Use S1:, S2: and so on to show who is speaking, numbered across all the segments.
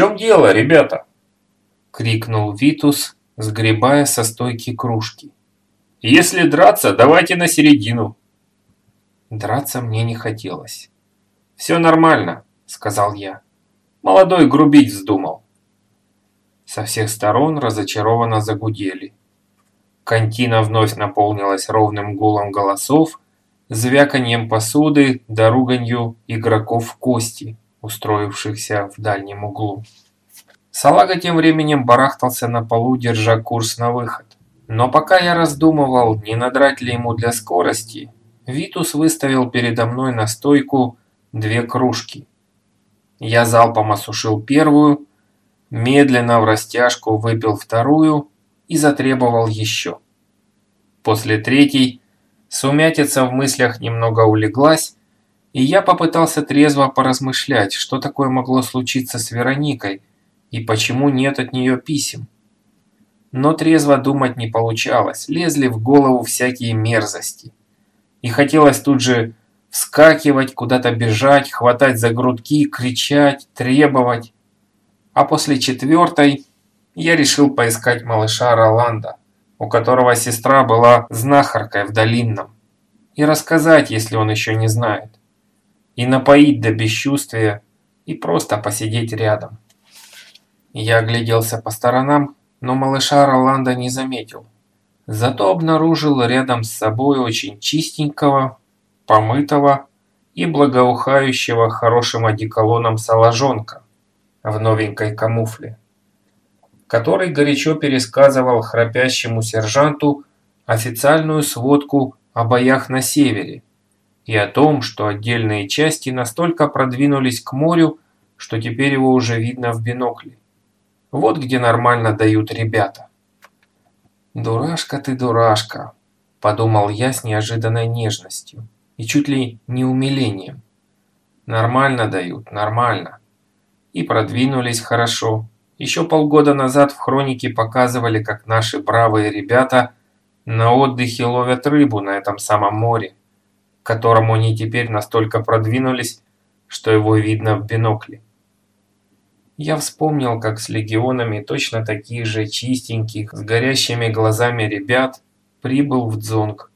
S1: чем дело, ребята?» – крикнул Витус, сгребая со стойки кружки. «Если драться, давайте на середину». Драться мне не хотелось. «Все нормально», – сказал я. «Молодой грубить вздумал». Со всех сторон разочарованно загудели. Кантина вновь наполнилась ровным гулом голосов, звяканьем посуды да руганью игроков в кости, устроившихся в дальнем углу. Салага тем временем барахтался на полу, держа курс на выход. Но пока я раздумывал, не надрать ли ему для скорости, Витус выставил передо мной на стойку две кружки. Я залпом осушил первую, медленно в растяжку выпил вторую и затребовал еще. После третьей сумятица в мыслях немного улеглась, и я попытался трезво поразмышлять, что такое могло случиться с Вероникой и почему нет от нее писем. Но трезво думать не получалось, лезли в голову всякие мерзости. И хотелось тут же вскакивать, куда-то бежать, хватать за грудки, кричать, требовать. А после четвертой я решил поискать малыша Роланда, у которого сестра была знахаркой в Долинном, и рассказать, если он еще не знает, и напоить до бесчувствия, и просто посидеть рядом. Я огляделся по сторонам, но малыша Роланда не заметил. Зато обнаружил рядом с собой очень чистенького, помытого и благоухающего хорошим одеколоном салажонка в новенькой камуфле, который горячо пересказывал храпящему сержанту официальную сводку о боях на севере и о том, что отдельные части настолько продвинулись к морю, что теперь его уже видно в бинокле. Вот где нормально дают ребята. «Дурашка ты, дурашка», – подумал я с неожиданной нежностью и чуть ли не умилением. «Нормально дают, нормально и продвинулись хорошо. Еще полгода назад в хронике показывали, как наши бравые ребята на отдыхе ловят рыбу на этом самом море, к которому они теперь настолько продвинулись, что его видно в бинокле. Я вспомнил, как с легионами точно таких же чистеньких, с горящими глазами ребят прибыл в Дзонг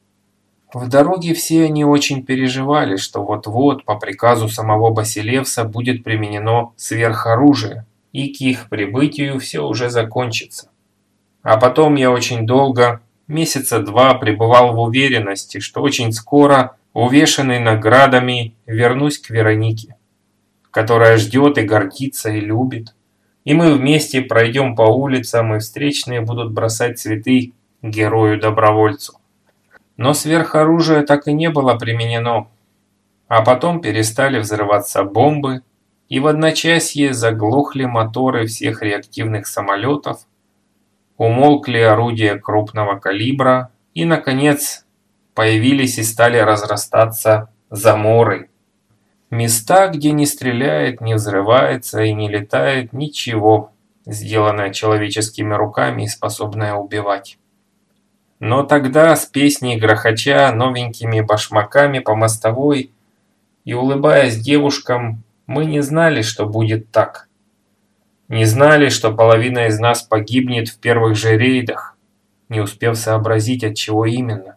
S1: в дороге все они очень переживали, что вот-вот по приказу самого Басилевса будет применено сверхоружие, и к их прибытию все уже закончится. А потом я очень долго, месяца два, пребывал в уверенности, что очень скоро, увешанный наградами, вернусь к Веронике, которая ждет и гордится и любит. И мы вместе пройдем по улицам, и встречные будут бросать цветы герою-добровольцу. Но сверхоружие так и не было применено. А потом перестали взрываться бомбы, и в одночасье заглохли моторы всех реактивных самолетов, умолкли орудия крупного калибра и, наконец, появились и стали разрастаться заморы. Места, где не стреляет, не взрывается и не летает ничего, сделанное человеческими руками и способное убивать. Но тогда с песней грохоча новенькими башмаками по мостовой и улыбаясь девушкам, мы не знали, что будет так. Не знали, что половина из нас погибнет в первых же рейдах, не успев сообразить, от чего именно.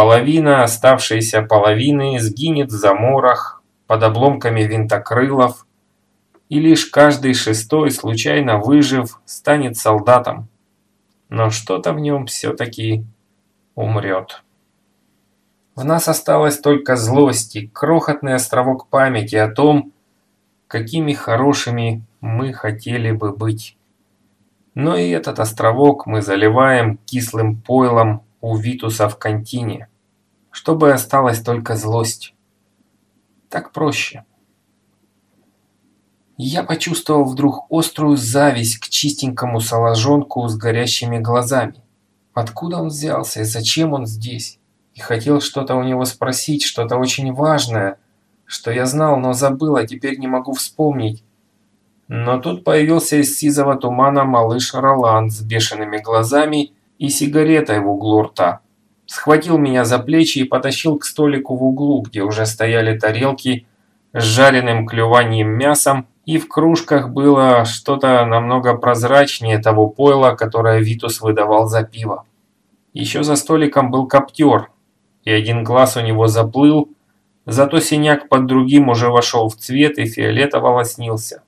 S1: Половина оставшейся половины сгинет в заморах, под обломками винтокрылов, и лишь каждый шестой, случайно выжив, станет солдатом но что-то в нем все-таки умрет. В нас осталась только злость и крохотный островок памяти о том, какими хорошими мы хотели бы быть. Но и этот островок мы заливаем кислым пойлом у Витуса в контине, чтобы осталась только злость. Так проще. Я почувствовал вдруг острую зависть к чистенькому соложонку с горящими глазами. Откуда он взялся и зачем он здесь? И хотел что-то у него спросить, что-то очень важное, что я знал, но забыл, а теперь не могу вспомнить. Но тут появился из сизого тумана малыш Роланд с бешеными глазами и сигаретой в углу рта. Схватил меня за плечи и потащил к столику в углу, где уже стояли тарелки с жареным клюванием мясом И в кружках было что-то намного прозрачнее того пойла, которое Витус выдавал за пиво. Еще за столиком был коптер, и один глаз у него заплыл, зато синяк под другим уже вошел в цвет и фиолетово лоснился.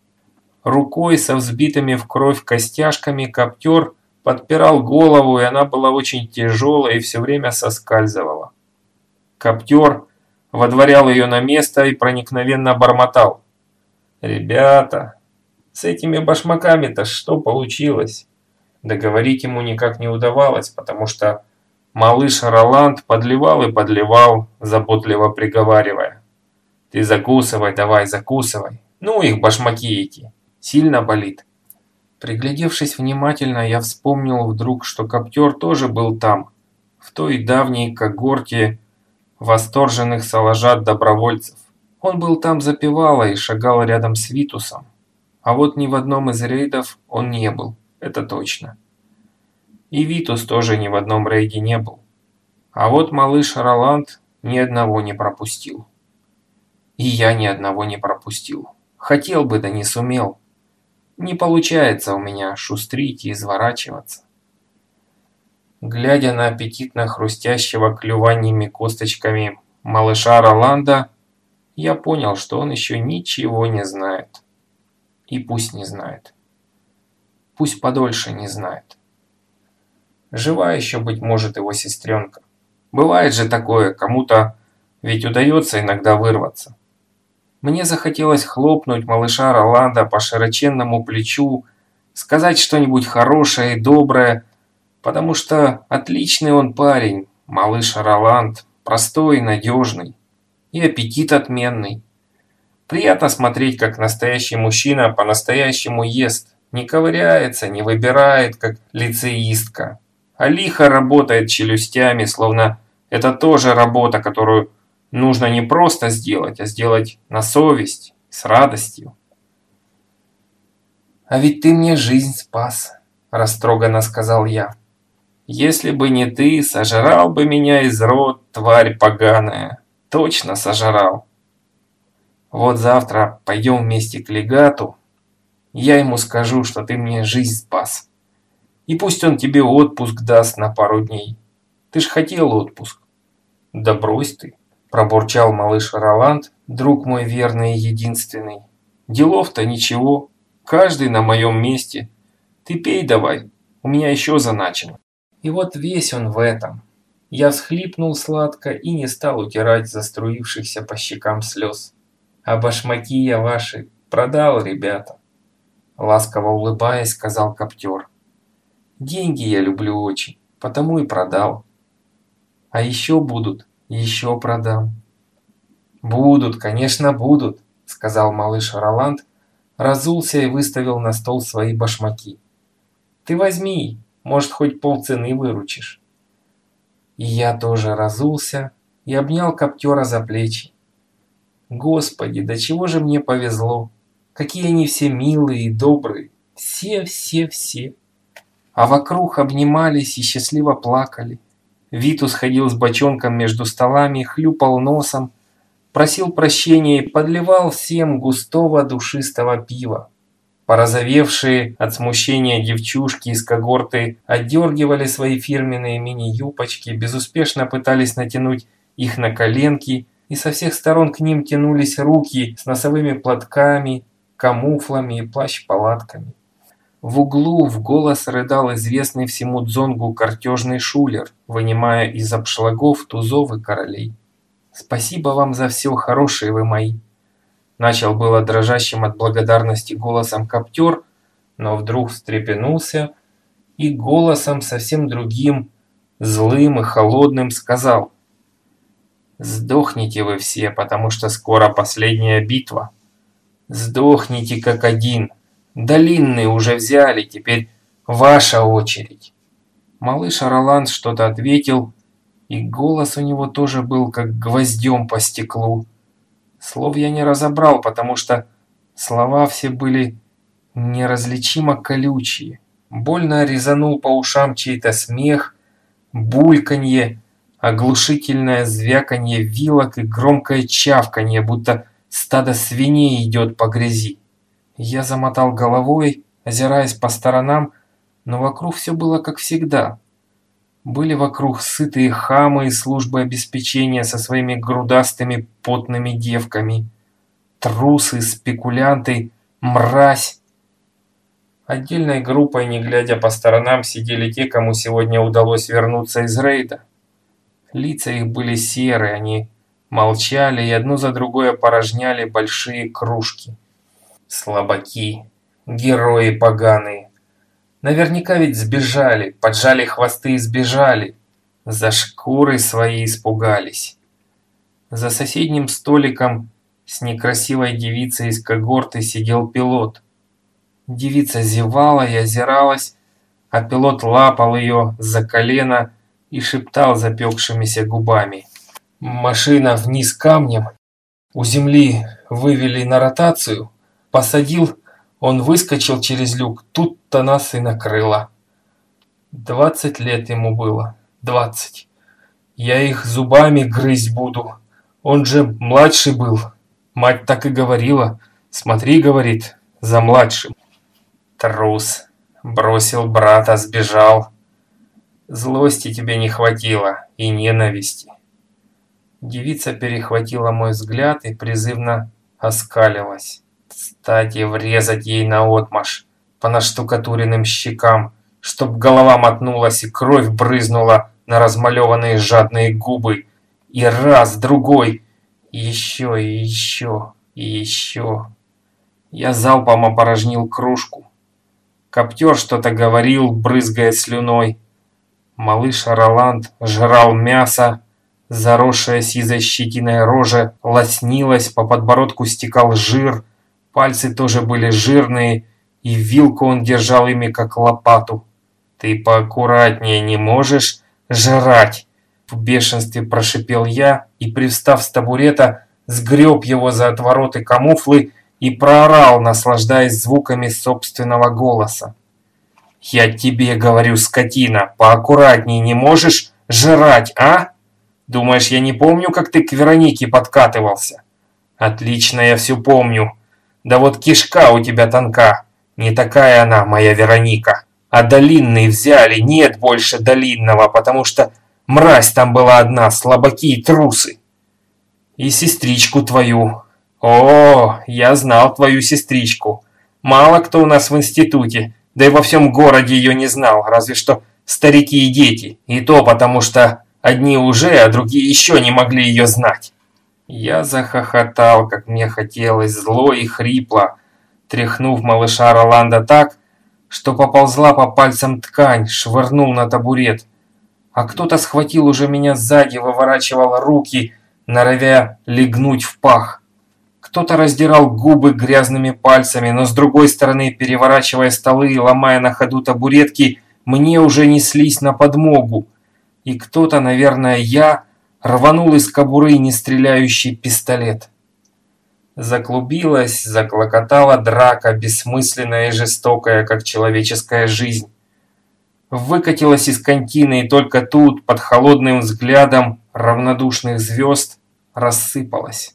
S1: Рукой со взбитыми в кровь костяшками коптер подпирал голову, и она была очень тяжелая и все время соскальзывала. Коптер водворял ее на место и проникновенно бормотал. «Ребята, с этими башмаками-то что получилось?» Договорить ему никак не удавалось, потому что малыш Роланд подливал и подливал, заботливо приговаривая. «Ты закусывай, давай, закусывай. Ну их башмаки эти. Сильно болит». Приглядевшись внимательно, я вспомнил вдруг, что коптер тоже был там, в той давней когорте восторженных соложат-добровольцев. Он был там запевала и шагал рядом с Витусом. А вот ни в одном из рейдов он не был, это точно. И Витус тоже ни в одном рейде не был. А вот малыш Роланд ни одного не пропустил. И я ни одного не пропустил. Хотел бы, да не сумел. Не получается у меня шустрить и изворачиваться. Глядя на аппетитно хрустящего клюваниями косточками малыша Роланда, я понял, что он еще ничего не знает. И пусть не знает. Пусть подольше не знает. Жива еще, быть может, его сестренка. Бывает же такое, кому-то ведь удается иногда вырваться. Мне захотелось хлопнуть малыша Роланда по широченному плечу, сказать что-нибудь хорошее и доброе, потому что отличный он парень, малыш Роланд, простой и надежный и аппетит отменный. Приятно смотреть, как настоящий мужчина по-настоящему ест, не ковыряется, не выбирает, как лицеистка, а лихо работает челюстями, словно это тоже работа, которую нужно не просто сделать, а сделать на совесть, с радостью. «А ведь ты мне жизнь спас», – растроганно сказал я. «Если бы не ты, сожрал бы меня из рот, тварь поганая». Точно сожрал. Вот завтра пойдем вместе к легату. Я ему скажу, что ты мне жизнь спас. И пусть он тебе отпуск даст на пару дней. Ты ж хотел отпуск. Да брось ты, пробурчал малыш Роланд, друг мой верный и единственный. Делов-то ничего, каждый на моем месте. Ты пей давай, у меня еще заначено. И вот весь он в этом. Я всхлипнул сладко и не стал утирать заструившихся по щекам слез. «А башмаки я ваши продал, ребята!» Ласково улыбаясь, сказал коптер. «Деньги я люблю очень, потому и продал. А еще будут, еще продам». «Будут, конечно, будут», — сказал малыш Роланд, разулся и выставил на стол свои башмаки. «Ты возьми, может, хоть полцены выручишь». И я тоже разулся и обнял коптера за плечи. Господи, до чего же мне повезло. Какие они все милые и добрые. Все, все, все. А вокруг обнимались и счастливо плакали. Витус ходил с бочонком между столами, хлюпал носом, просил прощения и подливал всем густого душистого пива. Порозовевшие от смущения девчушки из когорты отдергивали свои фирменные мини-юбочки, безуспешно пытались натянуть их на коленки, и со всех сторон к ним тянулись руки с носовыми платками, камуфлами и плащ-палатками. В углу в голос рыдал известный всему дзонгу картежный шулер, вынимая из обшлагов тузов и королей. «Спасибо вам за все, хорошие вы мои!» Начал было дрожащим от благодарности голосом коптер, но вдруг встрепенулся и голосом совсем другим, злым и холодным сказал «Сдохните вы все, потому что скоро последняя битва. Сдохните как один. Долинные уже взяли, теперь ваша очередь». Малыш Роланд что-то ответил, и голос у него тоже был как гвоздем по стеклу. Слов я не разобрал, потому что слова все были неразличимо колючие. Больно резанул по ушам чей-то смех, бульканье, оглушительное звяканье вилок и громкое чавканье, будто стадо свиней идет по грязи. Я замотал головой, озираясь по сторонам, но вокруг все было как всегда. Были вокруг сытые хамы из службы обеспечения со своими грудастыми потными девками. Трусы, спекулянты, мразь. Отдельной группой, не глядя по сторонам, сидели те, кому сегодня удалось вернуться из рейда. Лица их были серые, они молчали и одну за другой опорожняли большие кружки. Слабаки, герои поганые. Наверняка ведь сбежали, поджали хвосты и сбежали. За шкуры свои испугались. За соседним столиком с некрасивой девицей из когорты сидел пилот. Девица зевала и озиралась, а пилот лапал ее за колено и шептал запекшимися губами. Машина вниз камнем, у земли вывели на ротацию, посадил он выскочил через люк, тут-то нас и накрыло. Двадцать лет ему было, двадцать. Я их зубами грызть буду. Он же младший был. Мать так и говорила. Смотри, говорит, за младшим. Трус. Бросил брата, сбежал. Злости тебе не хватило и ненависти. Девица перехватила мой взгляд и призывно оскалилась. Кстати, врезать ей наотмашь по наштукатуренным щекам, чтоб голова мотнулась и кровь брызнула на размалеванные жадные губы. И раз, другой, еще и еще, и еще. Я залпом опорожнил кружку. Коптер что-то говорил, брызгая слюной. Малыш Роланд жрал мясо, заросшая сизой щетиной рожа лоснилась, по подбородку стекал жир, Пальцы тоже были жирные, и вилку он держал ими как лопату. «Ты поаккуратнее не можешь жрать!» В бешенстве прошипел я и, привстав с табурета, сгреб его за отвороты камуфлы и проорал, наслаждаясь звуками собственного голоса. «Я тебе говорю, скотина, поаккуратнее не можешь жрать, а? Думаешь, я не помню, как ты к Веронике подкатывался? Отлично, я все помню. Да вот кишка у тебя тонка. Не такая она, моя Вероника. А долинный взяли, нет больше долинного, потому что мразь там была одна, слабаки и трусы. И сестричку твою. О, я знал твою сестричку. Мало кто у нас в институте, да и во всем городе ее не знал, разве что старики и дети. И то потому что одни уже, а другие еще не могли ее знать. Я захохотал, как мне хотелось, зло и хрипло, тряхнув малыша Роланда так, что поползла по пальцам ткань, швырнул на табурет. А кто-то схватил уже меня сзади, выворачивал руки, норовя легнуть в пах. Кто-то раздирал губы грязными пальцами, но с другой стороны, переворачивая столы и ломая на ходу табуретки, мне уже неслись на подмогу. И кто-то, наверное, я рванул из кобуры нестреляющий пистолет. Заклубилась, заклокотала драка, бессмысленная и жестокая, как человеческая жизнь. Выкатилась из контины и только тут, под холодным взглядом равнодушных звезд, рассыпалась.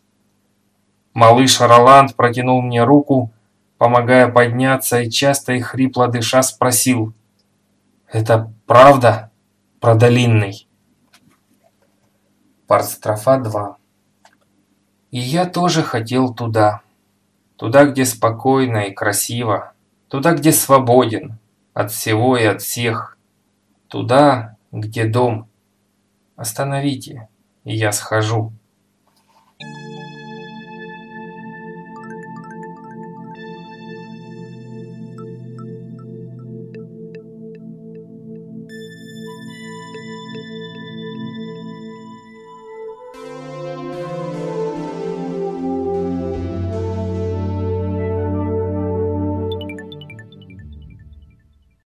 S1: Малыш Роланд протянул мне руку, помогая подняться, и часто и хрипло дыша спросил. «Это правда про Долинный?» Парстрофа 2. И я тоже хотел туда. Туда, где спокойно и красиво. Туда, где свободен. От всего и от всех. Туда, где дом. Остановите, и я схожу.